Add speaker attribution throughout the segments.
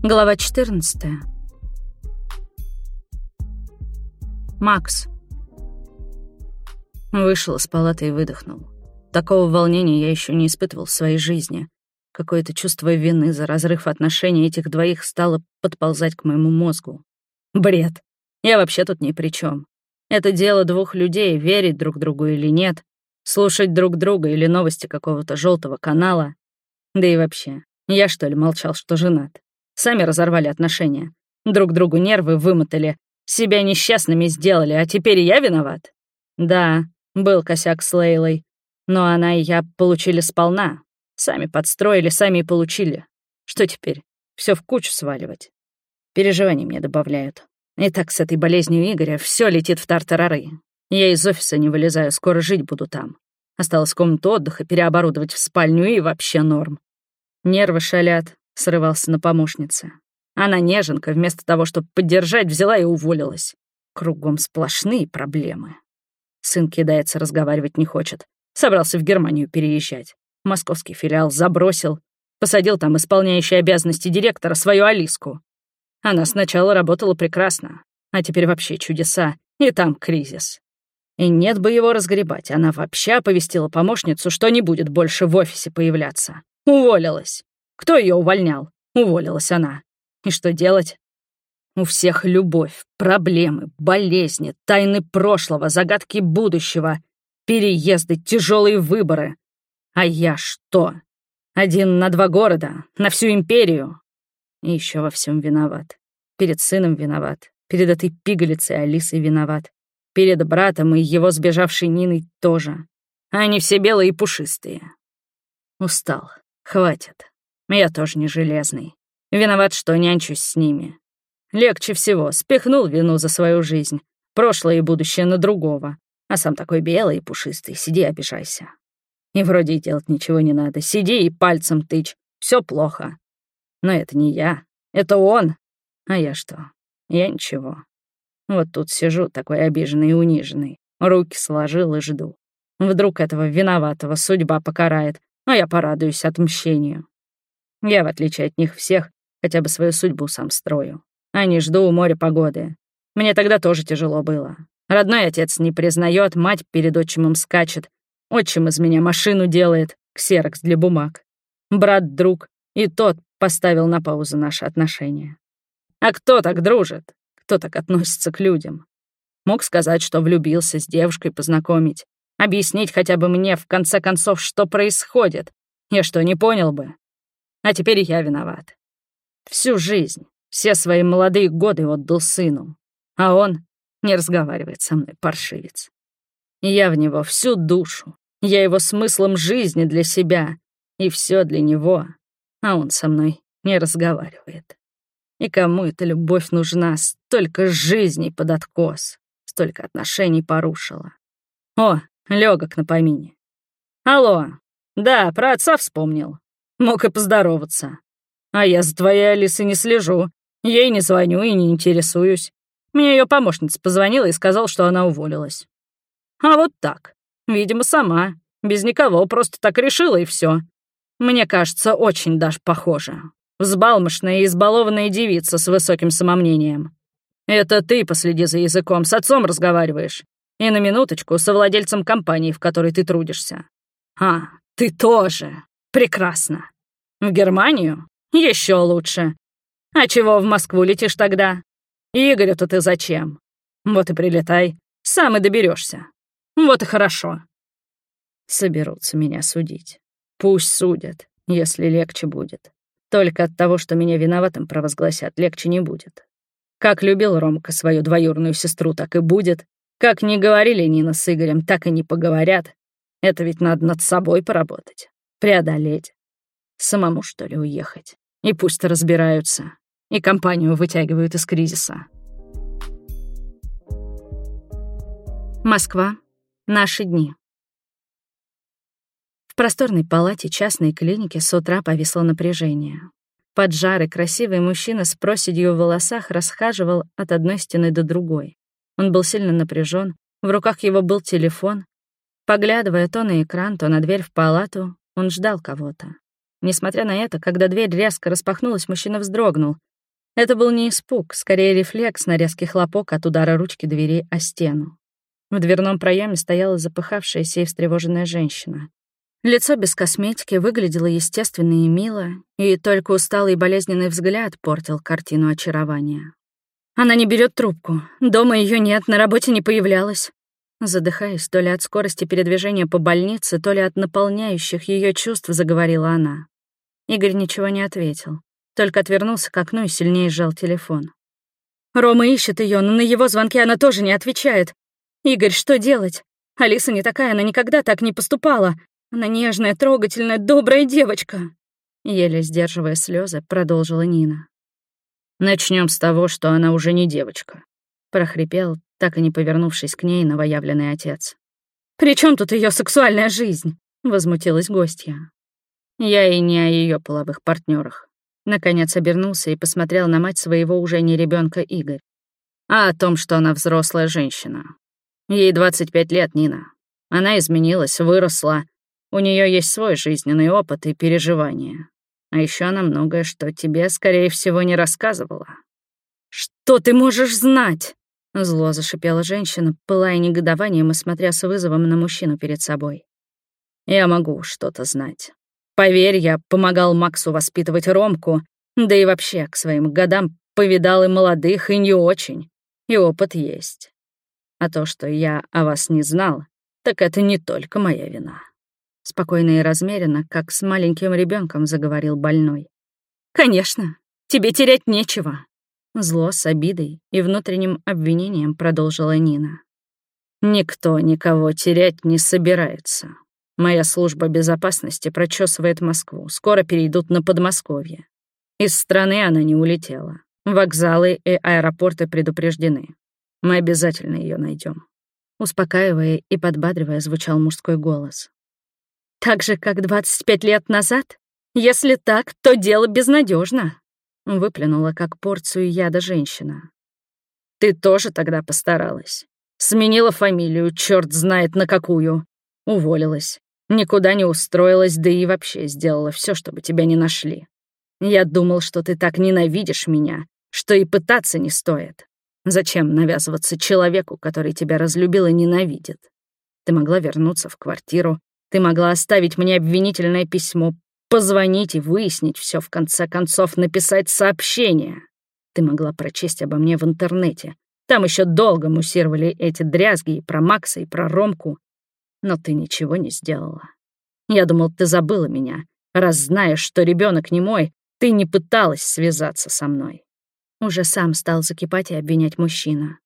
Speaker 1: Глава 14. Макс. Вышел из палаты и выдохнул. Такого волнения я еще не испытывал в своей жизни. Какое-то чувство вины за разрыв отношений этих двоих стало подползать к моему мозгу. Бред. Я вообще тут ни при чем. Это дело двух людей, верить друг другу или нет, слушать друг друга или новости какого-то желтого канала. Да и вообще, я что ли молчал, что женат? Сами разорвали отношения. Друг другу нервы вымотали, себя несчастными сделали, а теперь я виноват? Да, был косяк с Лейлой, но она и я получили сполна. Сами подстроили, сами и получили. Что теперь? Все в кучу сваливать. Переживаний мне добавляют. И так с этой болезнью Игоря все летит в тартарары. Я из офиса не вылезаю, скоро жить буду там. Осталось комнату отдыха переоборудовать в спальню и вообще норм. Нервы шалят, срывался на помощнице. Она неженка, вместо того, чтобы поддержать, взяла и уволилась. Кругом сплошные проблемы. Сын кидается, разговаривать не хочет. Собрался в Германию переезжать. Московский филиал забросил. Посадил там исполняющий обязанности директора свою Алиску. Она сначала работала прекрасно, а теперь вообще чудеса, и там кризис. И нет бы его разгребать, она вообще оповестила помощницу, что не будет больше в офисе появляться. Уволилась. Кто ее увольнял? Уволилась она. И что делать? У всех любовь, проблемы, болезни, тайны прошлого, загадки будущего, переезды, тяжелые выборы. А я что? Один на два города, на всю империю. И еще во всем виноват. Перед сыном виноват. Перед этой пигалицей Алисой виноват. Перед братом и его сбежавшей Ниной тоже. Они все белые и пушистые. Устал. Хватит. Я тоже не железный. Виноват, что нянчусь с ними. Легче всего. Спихнул вину за свою жизнь. Прошлое и будущее на другого. А сам такой белый и пушистый. Сиди, обижайся. И вроде и делать ничего не надо. Сиди и пальцем тычь. Все плохо. Но это не я. Это он. А я что? Я ничего. Вот тут сижу, такой обиженный и униженный. Руки сложил и жду. Вдруг этого виноватого судьба покарает, а я порадуюсь отмщению. Я, в отличие от них всех, хотя бы свою судьбу сам строю. А не жду у моря погоды. Мне тогда тоже тяжело было. Родной отец не признает, мать перед отчимом скачет. Отчим из меня машину делает, ксерокс для бумаг. Брат-друг, и тот поставил на паузу наши отношения. А кто так дружит? Кто так относится к людям? Мог сказать, что влюбился, с девушкой познакомить. Объяснить хотя бы мне, в конце концов, что происходит. Я что, не понял бы? А теперь я виноват. Всю жизнь, все свои молодые годы отдал сыну. А он не разговаривает со мной, паршивец. Я в него всю душу. Я его смыслом жизни для себя. И все для него. А он со мной не разговаривает. И кому эта любовь нужна? Столько жизней под откос, столько отношений порушила. О, легок на помине. Алло, да, про отца вспомнил. Мог и поздороваться. А я за твоей Алисой не слежу. Ей не звоню и не интересуюсь. Мне ее помощница позвонила и сказала, что она уволилась. А вот так. Видимо, сама. Без никого, просто так решила и все. Мне кажется, очень даже похоже. Взбалмошная и избалованная девица с высоким самомнением. Это ты последи за языком, с отцом разговариваешь. И на минуточку со владельцем компании, в которой ты трудишься. А, ты тоже. Прекрасно. В Германию? Еще лучше. А чего в Москву летишь тогда? Игорю-то ты зачем? Вот и прилетай. Сам и доберешься. Вот и хорошо. Соберутся меня судить. Пусть судят, если легче будет. Только от того, что меня виноватым провозгласят, легче не будет. Как любил Ромка свою двоюрную сестру, так и будет. Как не говорили Нина с Игорем, так и не поговорят. Это ведь надо над собой поработать, преодолеть. Самому, что ли, уехать? И пусть разбираются. И компанию вытягивают из кризиса. Москва. Наши дни просторной палате частной клиники с утра повисло напряжение. Поджарый, красивый мужчина с проседью в волосах расхаживал от одной стены до другой. Он был сильно напряжен, в руках его был телефон. Поглядывая то на экран, то на дверь в палату, он ждал кого-то. Несмотря на это, когда дверь резко распахнулась, мужчина вздрогнул, Это был не испуг, скорее рефлекс на резкий хлопок от удара ручки двери о стену. В дверном проеме стояла запыхавшаяся и встревоженная женщина. Лицо без косметики выглядело естественно и мило, и только усталый и болезненный взгляд портил картину очарования. Она не берет трубку. Дома ее нет, на работе не появлялась. Задыхаясь то ли от скорости передвижения по больнице, то ли от наполняющих ее чувств, заговорила она. Игорь ничего не ответил, только отвернулся к окну и сильнее сжал телефон. Рома ищет ее, но на его звонки она тоже не отвечает. Игорь, что делать? Алиса не такая, она никогда так не поступала. Она нежная, трогательная, добрая девочка. Еле сдерживая слезы, продолжила Нина.
Speaker 2: Начнем с того, что она уже не девочка», — прохрипел, так и не повернувшись к ней, новоявленный отец.
Speaker 1: «При чем тут ее сексуальная жизнь?» — возмутилась гостья.
Speaker 2: Я и не о ее половых партнерах. Наконец обернулся и посмотрел на мать своего уже не ребенка Игорь. А о том, что она взрослая женщина. Ей 25 лет, Нина. Она изменилась, выросла. У нее есть свой жизненный опыт и переживания. А еще она многое, что тебе, скорее всего, не рассказывала.
Speaker 1: «Что ты можешь знать?» Зло зашипела женщина, пылая негодованием и смотря с вызовом на мужчину перед собой.
Speaker 2: «Я могу что-то знать. Поверь, я помогал Максу воспитывать Ромку, да и вообще к своим годам повидал и молодых, и не очень. И опыт есть. А то, что я о вас не знал, так это не только моя вина».
Speaker 1: Спокойно и размеренно, как с маленьким ребенком заговорил больной. «Конечно, тебе терять нечего». Зло с обидой и внутренним обвинением продолжила Нина.
Speaker 2: «Никто никого терять не собирается. Моя служба безопасности прочесывает Москву. Скоро перейдут на Подмосковье. Из страны она не улетела. Вокзалы и аэропорты предупреждены. Мы обязательно ее найдем.
Speaker 1: Успокаивая и подбадривая, звучал мужской голос. Так же, как 25 лет назад? Если так, то дело безнадежно. Выплюнула как порцию яда женщина.
Speaker 2: Ты тоже тогда постаралась. Сменила фамилию, черт знает на какую. Уволилась. Никуда не устроилась, да и вообще сделала все, чтобы тебя не нашли. Я думал, что ты так ненавидишь меня, что и пытаться не стоит. Зачем навязываться человеку, который тебя разлюбил и ненавидит? Ты могла вернуться в квартиру, ты могла оставить мне обвинительное письмо, позвонить и выяснить все, в конце концов написать сообщение. Ты могла прочесть обо мне в интернете. Там еще долго муссировали эти дрязги и про Макса, и про Ромку. Но ты ничего не сделала. Я думал, ты забыла меня. Раз знаешь, что ребенок не мой, ты не пыталась связаться со мной.
Speaker 1: Уже сам стал закипать и обвинять мужчина.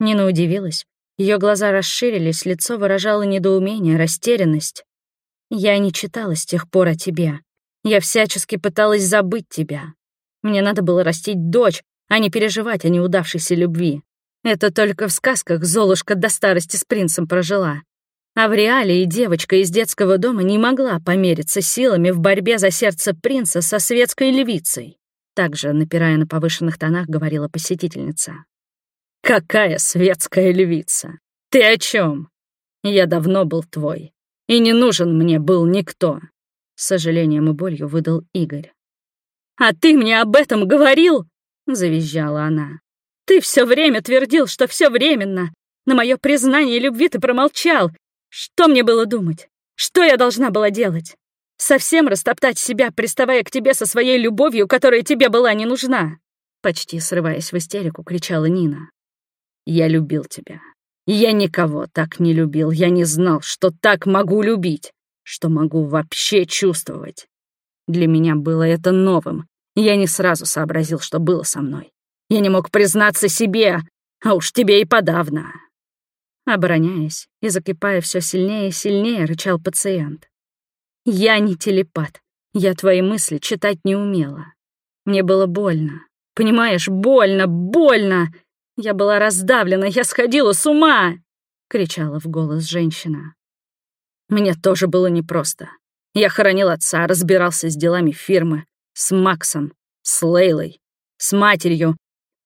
Speaker 1: Нина удивилась, ее глаза расширились, лицо выражало недоумение, растерянность. «Я не читала с тех пор о тебе. Я всячески пыталась забыть тебя. Мне надо было растить дочь, а не переживать о неудавшейся любви. Это только в сказках Золушка до старости с принцем прожила. А в реале и девочка из детского дома не могла помериться силами в борьбе за сердце принца со светской львицей. Также, напирая на повышенных тонах, говорила посетительница. Какая светская львица! Ты о чем? Я давно был твой, и не нужен мне был никто. С сожалением и болью выдал Игорь. «А ты мне об этом говорил?» — завизжала она. «Ты все время твердил, что все временно. На мое признание любви ты промолчал. Что мне было думать? Что я должна была делать? Совсем растоптать себя, приставая к тебе со своей любовью, которая тебе была не нужна?» Почти срываясь в истерику, кричала Нина. Я любил тебя. Я никого так не любил. Я не знал, что так могу любить, что могу вообще чувствовать. Для меня было это новым. Я не сразу сообразил, что было со мной. Я не мог признаться себе, а уж тебе и подавно. Обороняясь и закипая все сильнее и сильнее, рычал пациент. Я не телепат. Я твои мысли читать не умела. Мне было больно. Понимаешь, больно, больно. Я была раздавлена, я сходила с ума!» — кричала в голос женщина. Мне тоже было непросто. Я хоронил отца, разбирался с делами фирмы, с Максом, с Лейлой, с матерью.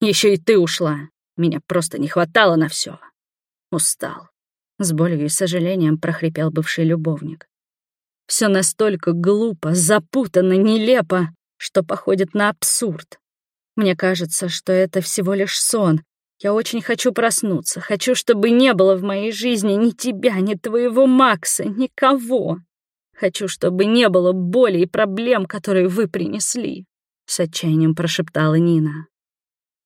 Speaker 1: Еще и ты ушла. Меня просто не хватало на все. Устал. С болью и сожалением прохрипел бывший любовник. Все настолько глупо, запутанно, нелепо, что походит на абсурд. Мне кажется, что это всего лишь сон. Я очень хочу проснуться, хочу, чтобы не было в моей жизни ни тебя, ни твоего Макса, никого. Хочу, чтобы не было боли и проблем, которые вы принесли», — с отчаянием прошептала Нина.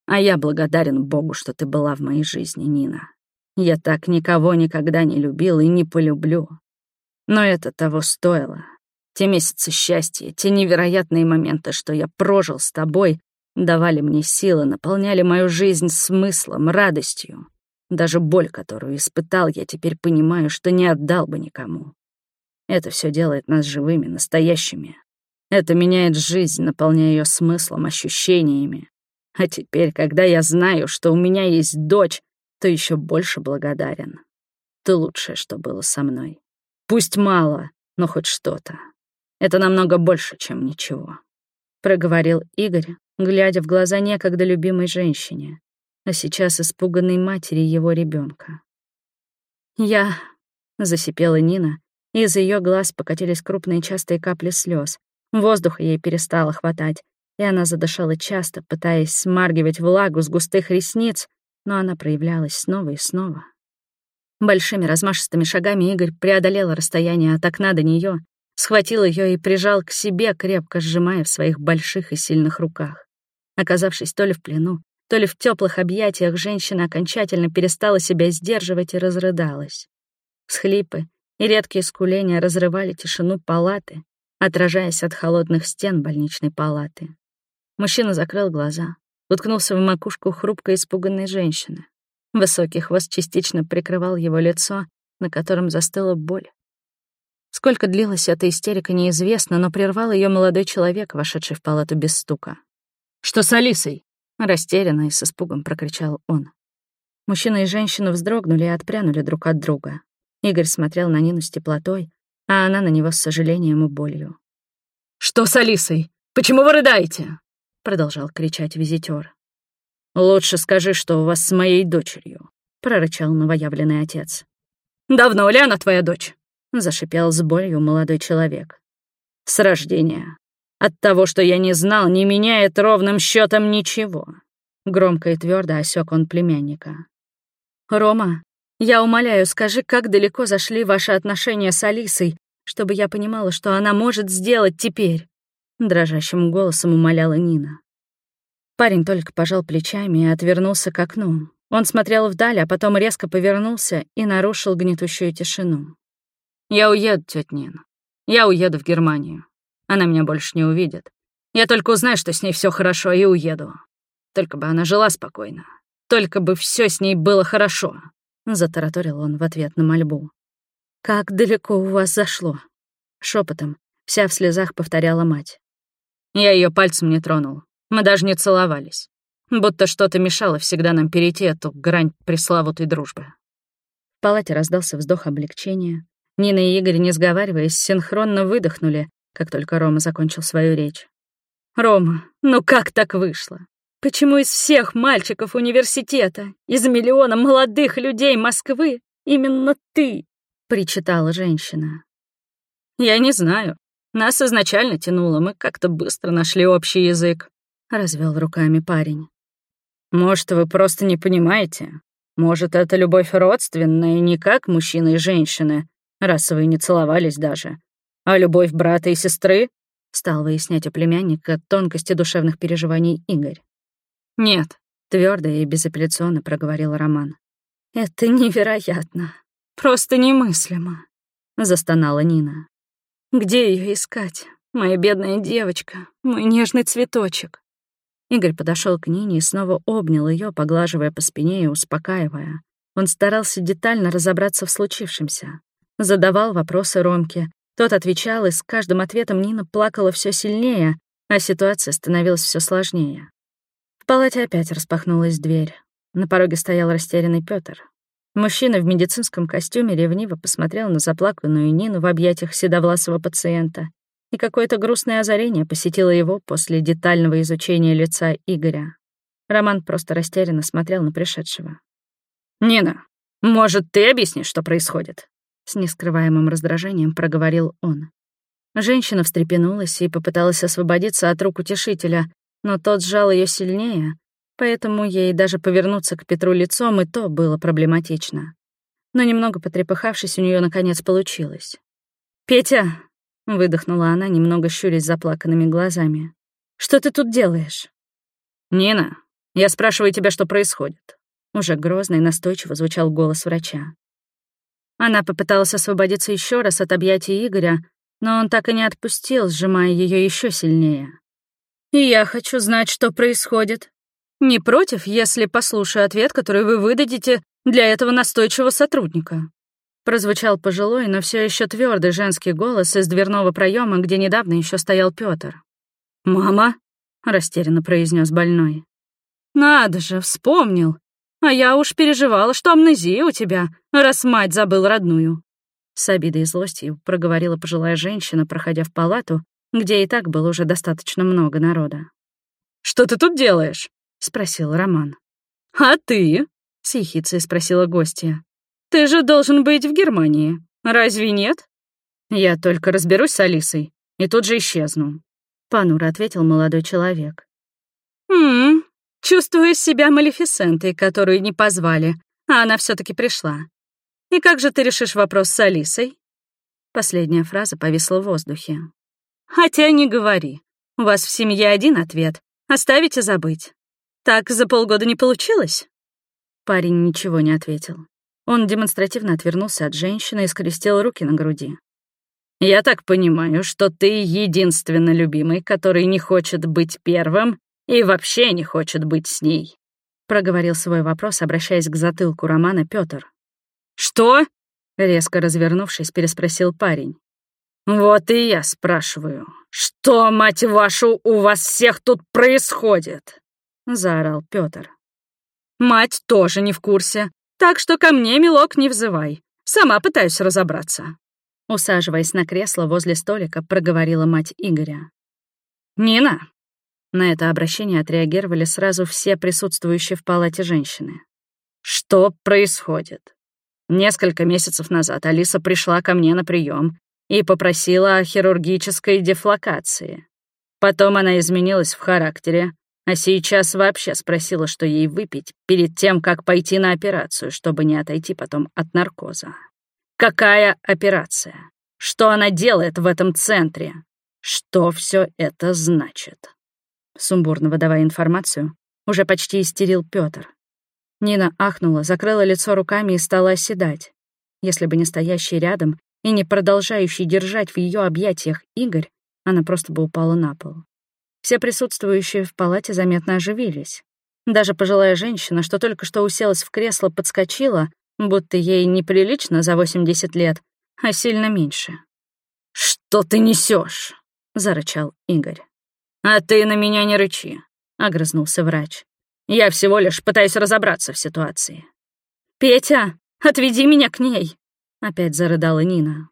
Speaker 1: «А я благодарен Богу, что ты была в моей жизни, Нина. Я так никого никогда не любил и не полюблю. Но это того стоило. Те месяцы счастья, те невероятные моменты, что я прожил с тобой, давали мне силы, наполняли мою жизнь смыслом, радостью. Даже боль, которую испытал, я теперь понимаю, что не отдал бы никому. Это все делает нас живыми, настоящими. Это меняет жизнь, наполняя ее смыслом, ощущениями. А теперь, когда я знаю, что у меня есть дочь, то еще больше благодарен. Ты лучшее, что было со мной. Пусть мало, но хоть что-то. Это намного больше, чем ничего. Проговорил Игорь, глядя в глаза некогда любимой женщине, а сейчас испуганной матери его ребенка. «Я...» — засипела Нина, и из ее глаз покатились крупные частые капли слез. Воздуха ей перестало хватать, и она задышала часто, пытаясь смаргивать влагу с густых ресниц, но она проявлялась снова и снова. Большими размашистыми шагами Игорь преодолел расстояние от окна до нее, схватил ее и прижал к себе, крепко сжимая в своих больших и сильных руках. Оказавшись то ли в плену, то ли в теплых объятиях, женщина окончательно перестала себя сдерживать и разрыдалась. Схлипы и редкие скуления разрывали тишину палаты, отражаясь от холодных стен больничной палаты. Мужчина закрыл глаза, уткнулся в макушку хрупкой испуганной женщины. Высокий хвост частично прикрывал его лицо, на котором застыла боль. Сколько длилась эта истерика, неизвестно, но прервал ее молодой человек, вошедший в палату без стука. «Что с Алисой?» — растерянно и с испугом прокричал он. Мужчина и женщина вздрогнули и отпрянули друг от друга. Игорь смотрел на Нину с теплотой, а она на него с сожалением и болью. «Что с Алисой? Почему вы рыдаете?» — продолжал кричать визитер. «Лучше скажи, что у вас с моей дочерью», — прорычал новоявленный отец. «Давно ли она твоя дочь?» — зашипел с болью молодой человек. «С рождения. От того, что я не знал, не меняет ровным счетом ничего». Громко и твердо осек он племянника. «Рома, я умоляю, скажи, как далеко зашли ваши отношения с Алисой, чтобы я понимала, что она может сделать теперь?» Дрожащим голосом умоляла Нина. Парень только пожал плечами и отвернулся к окну. Он смотрел вдаль, а потом резко повернулся и нарушил гнетущую тишину. «Я уеду, тетя Нина. Я уеду в Германию. Она меня больше не увидит. Я только узнаю, что с ней все хорошо, и уеду. Только бы она жила спокойно. Только бы все с ней было хорошо. — затараторил он в ответ на мольбу. «Как далеко у вас зашло?» Шепотом, вся в слезах повторяла мать. Я ее пальцем не тронул. Мы даже не целовались. Будто что-то мешало всегда нам перейти эту грань пресловутой дружбы. В палате раздался вздох облегчения. Нина и Игорь, не сговариваясь, синхронно выдохнули, как только Рома закончил свою речь. «Рома, ну как так вышло? Почему из всех мальчиков университета, из миллиона молодых людей Москвы, именно ты?» — причитала женщина. «Я не знаю. Нас изначально тянуло, мы как-то быстро нашли общий язык», — развел руками парень. «Может, вы просто не понимаете? Может, это любовь родственная, не как мужчины и женщины, раз вы не целовались даже, а любовь брата и сестры?» — стал выяснять у племянника тонкости душевных переживаний Игорь. «Нет», — твердо и безапелляционно проговорил Роман. «Это невероятно. Просто немыслимо», — застонала Нина. «Где ее искать? Моя бедная девочка, мой нежный цветочек». Игорь подошел к Нине и снова обнял ее, поглаживая по спине и успокаивая. Он старался детально разобраться в случившемся. Задавал вопросы Ромке. Тот отвечал, и с каждым ответом Нина плакала все сильнее, а ситуация становилась все сложнее. В палате опять распахнулась дверь. На пороге стоял растерянный Пётр. Мужчина в медицинском костюме ревниво посмотрел на заплаканную Нину в объятиях седовласого пациента, и какое-то грустное озарение посетило его после детального изучения лица Игоря. Роман просто растерянно смотрел на пришедшего. «Нина, может, ты объяснишь, что происходит?» С нескрываемым раздражением проговорил он. Женщина встрепенулась и попыталась освободиться от рук утешителя, но тот сжал ее сильнее, поэтому ей даже повернуться к Петру лицом и то было проблематично. Но немного потрепыхавшись, у нее наконец получилось. «Петя!» — выдохнула она, немного щурясь заплаканными глазами. «Что ты тут делаешь?»
Speaker 2: «Нина, я спрашиваю тебя, что происходит?»
Speaker 1: Уже грозно и настойчиво звучал голос врача. Она попыталась освободиться еще раз от объятий Игоря, но он так и не отпустил, сжимая ее еще сильнее. «И я хочу знать, что происходит. Не против, если послушаю ответ, который вы выдадите для этого настойчивого сотрудника?» Прозвучал пожилой, но все еще твердый женский голос из дверного проема, где недавно еще стоял Петр. «Мама?» — растерянно произнес больной. «Надо же, вспомнил. А я уж переживала, что амнезия у тебя, раз мать забыл родную». С обидой и злостью проговорила пожилая женщина, проходя в палату, где и так было уже достаточно много народа.
Speaker 2: «Что ты тут делаешь?» — спросил Роман.
Speaker 1: «А ты?» — с спросила гостья. «Ты же должен быть в Германии, разве нет?»
Speaker 2: «Я только разберусь с Алисой и тут же исчезну», — понуро ответил молодой человек.
Speaker 1: «М-м, чувствую себя Малефисентой, которую не позвали, а она все таки пришла. И как же ты решишь вопрос с Алисой?» Последняя фраза повисла в воздухе. «Хотя не говори. У вас в семье один ответ. Оставите забыть. Так за полгода не получилось?» Парень ничего не ответил. Он демонстративно отвернулся от женщины и скрестил руки на груди.
Speaker 2: «Я так понимаю, что ты единственно любимый, который не хочет быть первым и вообще не хочет быть с ней», — проговорил свой вопрос, обращаясь к затылку Романа Пётр.
Speaker 1: «Что?»
Speaker 2: — резко развернувшись, переспросил парень. «Вот и я спрашиваю, что, мать вашу, у вас всех тут происходит?» — заорал Пётр.
Speaker 1: «Мать тоже не в курсе. Так что ко мне, милок, не взывай. Сама пытаюсь разобраться». Усаживаясь на кресло возле столика, проговорила мать Игоря.
Speaker 2: «Нина!» На это обращение отреагировали сразу все присутствующие в палате женщины. «Что происходит?» Несколько месяцев назад Алиса пришла ко мне на прием и попросила о хирургической дефлокации. Потом она изменилась в характере, а сейчас вообще спросила, что ей выпить перед тем, как пойти на операцию, чтобы не отойти потом от наркоза. Какая операция? Что она делает в этом центре? Что все это значит? Сумбурно выдавая информацию, уже почти истерил Петр. Нина ахнула, закрыла лицо руками и стала оседать. Если бы не стоящий рядом и не продолжающий держать в ее объятиях Игорь, она просто бы упала на пол. Все присутствующие в палате заметно оживились. Даже пожилая женщина, что только что уселась в кресло, подскочила, будто ей неприлично за 80 лет, а сильно меньше. «Что ты несешь? зарычал Игорь. «А ты на меня не рычи», — огрызнулся врач. «Я всего лишь пытаюсь разобраться в ситуации».
Speaker 1: «Петя, отведи меня к ней», — опять зарыдала Нина.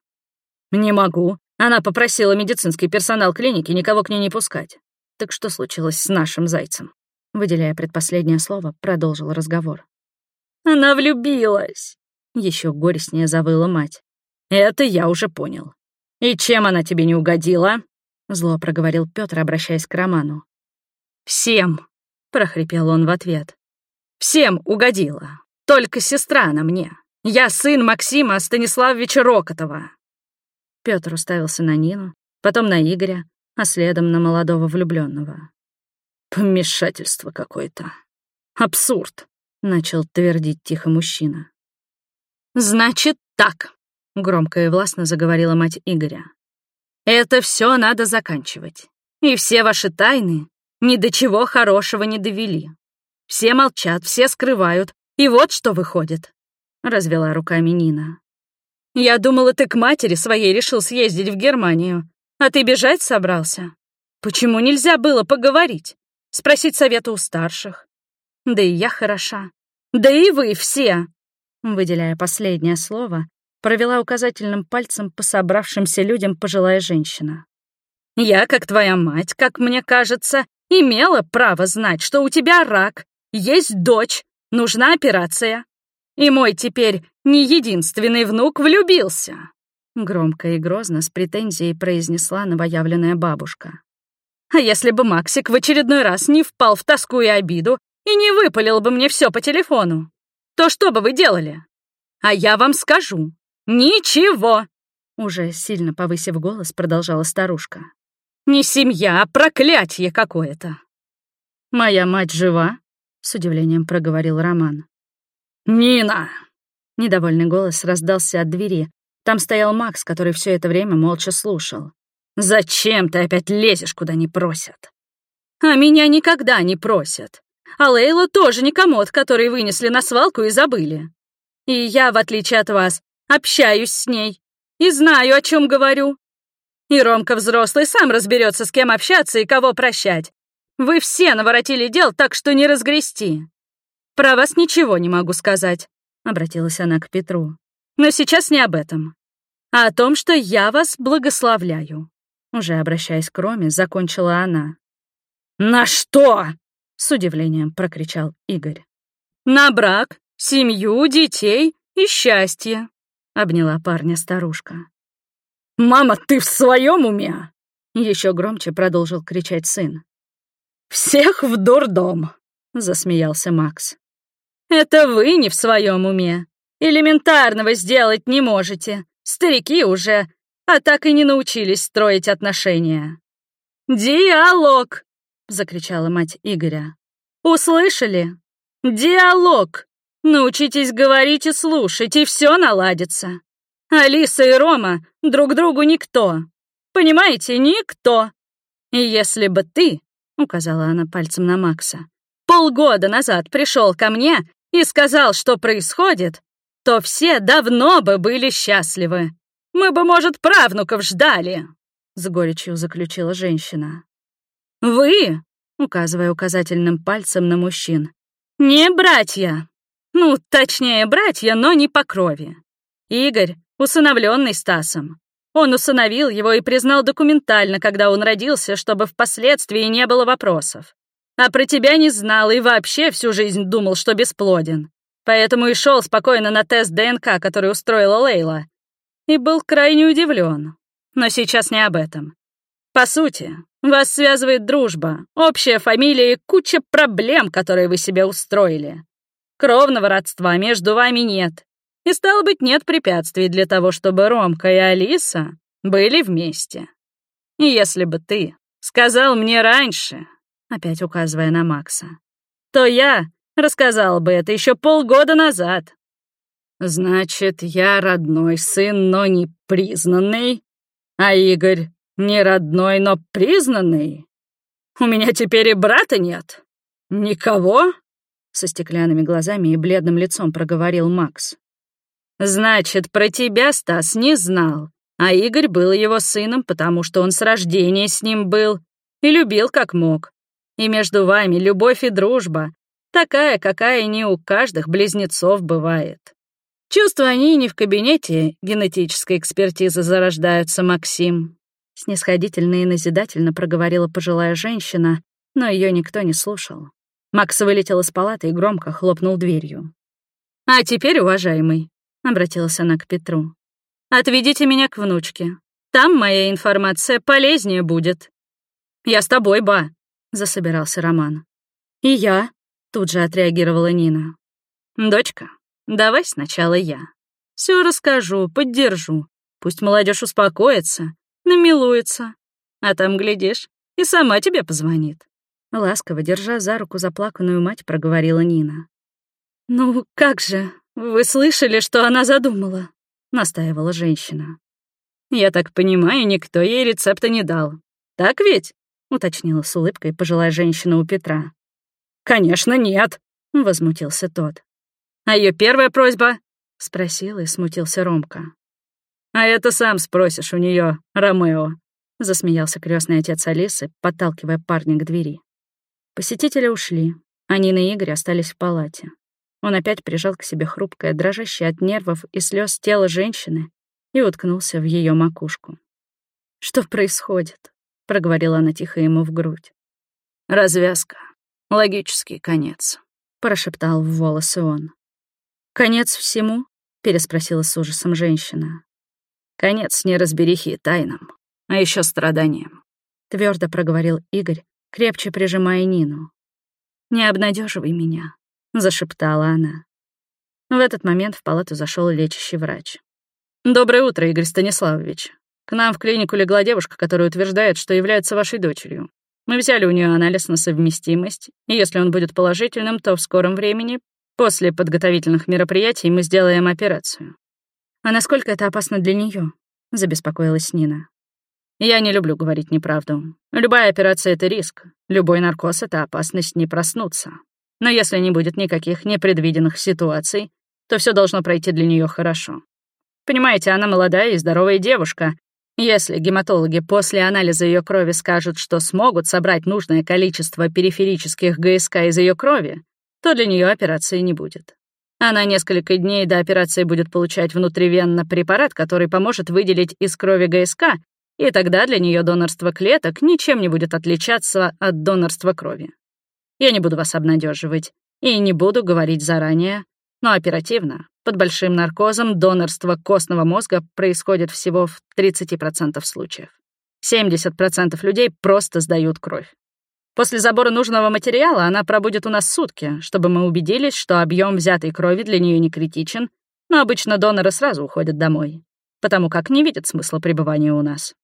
Speaker 2: «Не могу. Она попросила медицинский персонал клиники никого к ней не пускать. Так что случилось с нашим зайцем? Выделяя предпоследнее слово, продолжил разговор.
Speaker 1: Она влюбилась.
Speaker 2: Еще горестнее завыла мать. Это я уже понял. И чем она тебе не угодила? Зло проговорил Петр, обращаясь к Роману.
Speaker 1: Всем, прохрипел он в ответ.
Speaker 2: Всем угодила. Только сестра она мне. Я сын Максима Станиславовича Рокотова. Петр уставился на Нину, потом на Игоря, а следом на молодого влюбленного. «Помешательство какое-то. Абсурд», — начал твердить тихо мужчина.
Speaker 1: «Значит так», — громко и властно заговорила мать Игоря. «Это все надо заканчивать. И все ваши тайны ни до чего хорошего не довели. Все молчат, все скрывают, и вот что выходит», — развела руками Нина. «Я думала, ты к матери своей решил съездить в Германию, а ты бежать собрался? Почему нельзя было поговорить? Спросить совета у старших? Да и я хороша. Да и вы все!» Выделяя последнее слово, провела указательным пальцем по собравшимся людям пожилая женщина. «Я, как твоя мать, как мне кажется, имела право знать, что у тебя рак, есть дочь, нужна операция. И мой теперь не единственный внук влюбился. Громко и грозно с претензией произнесла новоявленная бабушка.
Speaker 2: А если бы Максик в очередной раз не впал в тоску и обиду и не выпалил бы мне все по телефону, то что бы вы делали? А я вам скажу. Ничего!» Уже сильно повысив голос, продолжала старушка. «Не семья, а проклятие какое-то!» «Моя мать жива?» — с удивлением проговорил Роман. «Нина!» — недовольный голос раздался от двери. Там стоял Макс, который все это время молча слушал. «Зачем ты опять лезешь, куда не просят?» «А меня никогда не просят. А Лейлу тоже не комод, который вынесли на свалку и забыли. И я, в отличие от вас, общаюсь с ней и знаю, о чем говорю. И Ромка взрослый сам разберется, с кем общаться и кого прощать. Вы все наворотили дел, так что не разгрести. Про вас ничего не могу сказать, — обратилась она к Петру. Но сейчас не об этом, а о том, что я вас благословляю. Уже обращаясь к Роме, закончила она. «На что?» — с удивлением прокричал Игорь. «На брак, семью, детей и счастье», — обняла парня старушка. «Мама, ты в своем уме?» — еще громче продолжил кричать сын. «Всех в дурдом!» — засмеялся Макс. «Это вы не в своем уме. Элементарного сделать не можете. Старики уже, а так и не научились строить отношения». «Диалог!» — закричала мать Игоря. «Услышали? Диалог! Научитесь говорить и слушать, и все наладится. Алиса и Рома друг другу никто. Понимаете, никто. И если бы ты, — указала она пальцем на Макса, — полгода назад пришел ко мне и сказал, что происходит, то все давно бы были счастливы. Мы бы, может, правнуков ждали, — с горечью заключила женщина. Вы, — указывая указательным пальцем на мужчин, — не братья. Ну, точнее, братья, но не по крови. Игорь, усыновленный Стасом. Он усыновил его и признал документально, когда он родился, чтобы впоследствии не было вопросов. А про тебя не знал и вообще всю жизнь думал, что бесплоден. Поэтому и шел спокойно на тест ДНК, который устроила Лейла. И был крайне удивлен. Но сейчас не об этом. По сути, вас связывает дружба, общая фамилия и куча проблем, которые вы себе устроили. Кровного родства между вами нет. И, стало быть, нет препятствий для того, чтобы Ромка и Алиса были вместе. И если бы ты сказал мне раньше, опять указывая на Макса, то я рассказал бы это еще полгода назад. Значит, я родной сын, но не признанный, а Игорь не родной, но признанный. У меня теперь и брата нет. Никого? Со стеклянными глазами и бледным лицом проговорил Макс. «Значит, про тебя Стас не знал, а Игорь был его сыном, потому что он с рождения с ним был и любил как мог. И между вами любовь и дружба, такая, какая не у каждых близнецов бывает. Чувства они не в кабинете генетической экспертизы зарождаются, Максим». Снисходительно и назидательно проговорила пожилая женщина, но ее никто не слушал. Макс вылетел из палаты и громко хлопнул дверью. «А теперь, уважаемый», — обратилась она к Петру, «отведите меня к внучке. Там моя информация полезнее будет». «Я с тобой, ба», — засобирался Роман. «И я», — тут же отреагировала Нина. «Дочка, давай сначала я. Все расскажу, поддержу. Пусть молодежь успокоится, намилуется. А там, глядишь, и сама тебе позвонит. Ласково, держа за руку заплаканную мать, проговорила Нина. «Ну, как же, вы слышали, что она задумала?» — настаивала женщина. «Я так понимаю, никто ей рецепта не дал. Так ведь?» — уточнила с улыбкой пожилая женщина у Петра. «Конечно, нет», — возмутился тот. «А ее первая просьба?» — спросил и смутился Ромка. «А это сам спросишь у нее, Ромео», — засмеялся крестный отец Алисы, подталкивая парня к двери. Посетители ушли, а Нина и Игорь остались в палате. Он опять прижал к себе хрупкое, дрожащее от нервов и слез тело женщины и уткнулся в ее макушку. «Что происходит?» — проговорила она тихо ему в грудь. «Развязка. Логический конец», — прошептал в волосы он. «Конец всему?» — переспросила с ужасом женщина. «Конец неразберихи тайнам, а еще страданиям.
Speaker 1: твердо проговорил Игорь, крепче прижимая Нину. «Не обнадеживай меня», — зашептала она. В этот момент в палату зашел лечащий врач.
Speaker 2: «Доброе утро, Игорь Станиславович. К нам в клинику легла девушка, которая утверждает, что является вашей дочерью. Мы взяли у нее анализ на совместимость, и если он будет положительным, то в скором времени, после подготовительных мероприятий, мы сделаем операцию».
Speaker 1: «А насколько это опасно для нее? забеспокоилась Нина.
Speaker 2: Я не люблю говорить неправду. Любая операция — это риск. Любой наркоз — это опасность не проснуться. Но если не будет никаких непредвиденных ситуаций, то все должно пройти для нее хорошо. Понимаете, она молодая и здоровая девушка. Если гематологи после анализа ее крови скажут, что смогут собрать нужное количество периферических ГСК из ее крови, то для нее операции не будет. Она несколько дней до операции будет получать внутривенно препарат, который поможет выделить из крови ГСК и тогда для нее донорство клеток ничем не будет отличаться от донорства крови. Я не буду вас обнадеживать и не буду говорить заранее, но оперативно, под большим наркозом, донорство костного мозга происходит всего в 30% случаев. 70% людей просто сдают кровь. После забора нужного материала она пробудет у нас сутки, чтобы мы убедились, что объем взятой крови для нее не критичен, но обычно доноры сразу уходят домой, потому как не видят смысла пребывания у нас.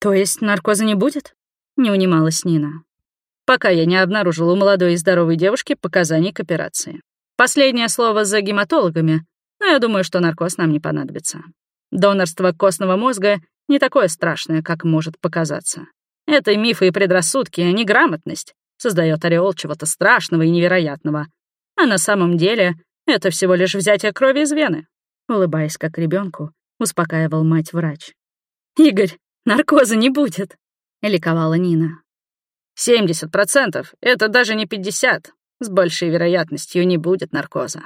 Speaker 1: «То есть наркоза не будет?» — не унималась Нина.
Speaker 2: «Пока я не обнаружила у молодой и здоровой девушки показаний к операции. Последнее слово за гематологами, но я думаю, что наркоз нам не понадобится. Донорство костного мозга не такое страшное, как может показаться. Это мифы и предрассудки, а не грамотность создает ореол чего-то страшного и невероятного. А на самом деле это всего лишь взятие крови из вены.
Speaker 1: Улыбаясь как ребенку, успокаивал мать врач. «Игорь, Наркоза не будет», — ликовала Нина.
Speaker 2: «Семьдесят процентов — это даже не пятьдесят. С большей вероятностью не будет наркоза.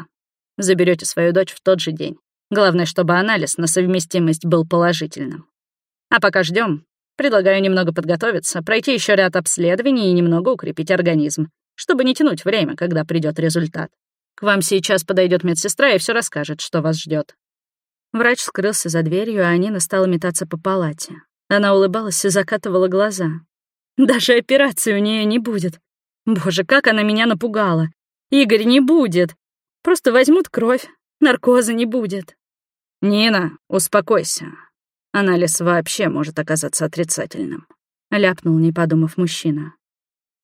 Speaker 2: Заберете свою дочь в тот же день. Главное, чтобы анализ на совместимость был положительным. А пока ждем, предлагаю немного подготовиться, пройти еще ряд обследований и немного укрепить организм, чтобы не тянуть время, когда придет результат. К вам сейчас подойдет медсестра и все расскажет, что вас ждет.
Speaker 1: Врач скрылся за дверью, а Нина стала метаться по палате. Она улыбалась и закатывала глаза. Даже операции у нее не будет. Боже, как она меня напугала. Игорь, не будет. Просто возьмут кровь, наркоза не будет.
Speaker 2: Нина, успокойся. Анализ вообще может оказаться отрицательным.
Speaker 1: Ляпнул, не подумав мужчина.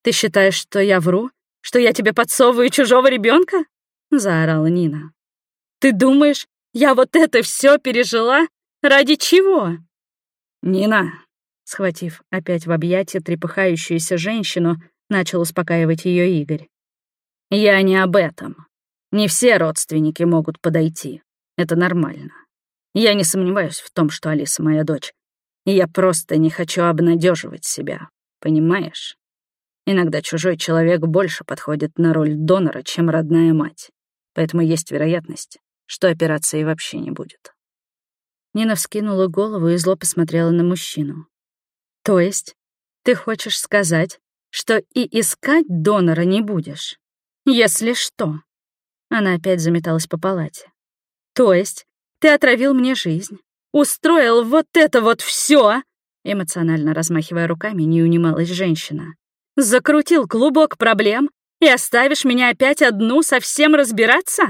Speaker 1: Ты считаешь, что я вру? Что я тебе подсовываю чужого ребенка? Заорала Нина. Ты думаешь, я вот это все пережила? Ради чего?
Speaker 2: «Нина!»
Speaker 1: Схватив опять в объятия трепыхающуюся женщину, начал успокаивать ее Игорь.
Speaker 2: «Я не об этом. Не все родственники могут подойти. Это нормально. Я не сомневаюсь в том, что Алиса моя дочь. Я просто не хочу обнадеживать себя, понимаешь? Иногда чужой человек больше подходит на роль донора, чем родная мать. Поэтому есть вероятность, что операции вообще не будет.
Speaker 1: Нина вскинула голову и зло посмотрела на мужчину. «То есть ты хочешь сказать, что и искать донора не будешь? Если что?» Она опять заметалась по палате. «То есть ты отравил мне жизнь, устроил вот это вот все, эмоционально размахивая руками, не унималась женщина. «Закрутил клубок проблем и оставишь меня опять одну совсем разбираться?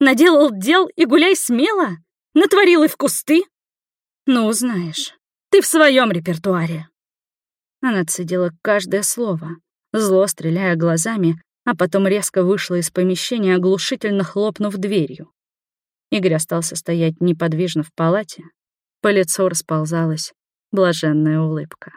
Speaker 1: Наделал дел и гуляй смело?» Натворил и в кусты? Ну, знаешь, ты в своем репертуаре. Она цедила каждое слово, зло стреляя глазами, а потом резко вышла из помещения, оглушительно хлопнув дверью. Игорь остался стоять неподвижно в палате. По лицу расползалась блаженная улыбка.